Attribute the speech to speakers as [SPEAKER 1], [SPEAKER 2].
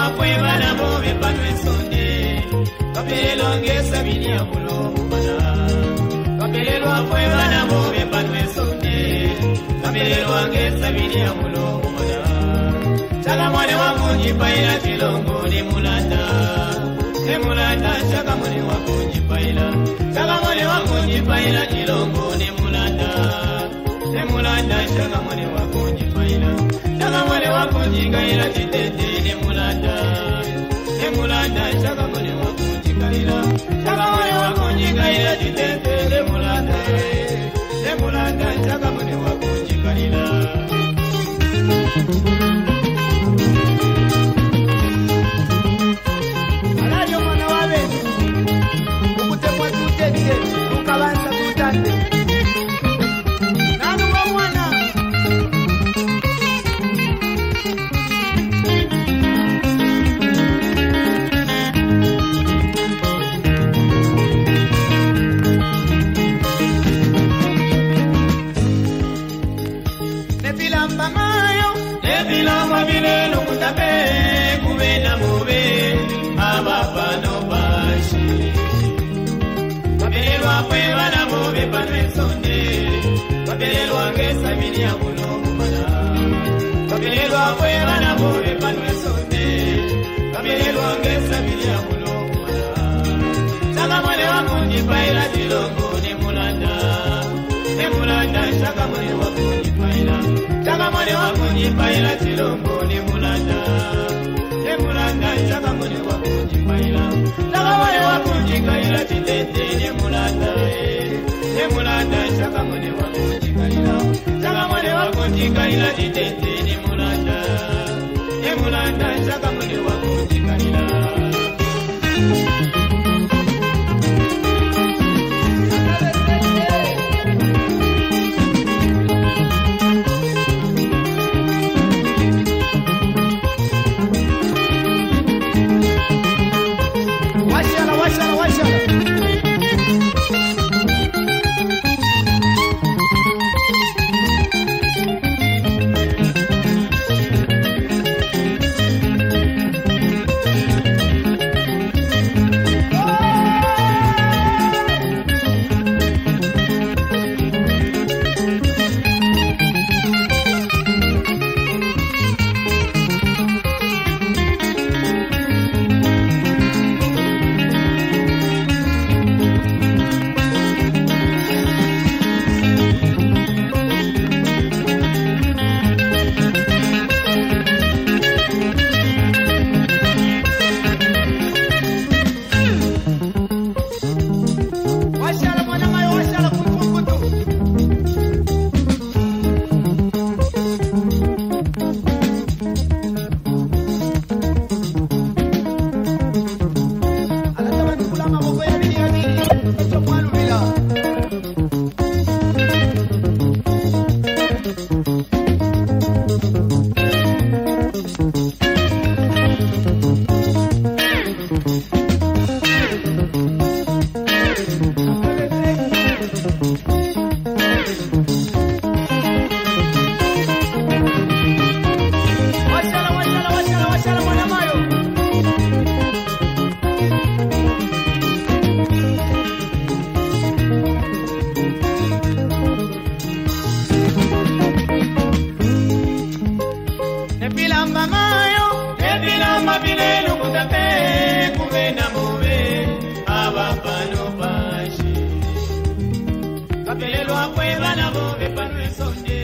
[SPEAKER 1] Kapelelwa kweba na mube pano esonde, kapelelwa ngesa binia mulo mubana. Kapelelwa kweba na mube pano esonde, kapelelwa ngesa binia mulo mwane wangu njipaila chilongo ni mulanda. Ni mulanda chaka mwane chilongo ni shaka mwere wako njingaira chitete nemulanda nemulanda shaka mwere wako njingaira shaka mwere wako njingaira chitete
[SPEAKER 2] nemulanda nemulanda shaka nepilamba mayo
[SPEAKER 1] Nepilamba bilelo kutape kubena mube abapano bashi. Babelelwa kweba na mube pano esonde Babelelwa ngesa bini ya mulo mumana Babelelwa kweba na mube pano esonde Babelelwa ya mune wakunyipaira chirombo nemuranda nemuranda saka mune wakunyipaira saka mune wakunyipaira chitete nemuranda eh. nemuranda saka mune wakunyipaira saka mune wakunyipaira chitete
[SPEAKER 2] nemuranda nemuranda saka mune
[SPEAKER 1] abilelo kuzape kube na mube abafano bashi kapelelwa kwe bana bobe pano esonde.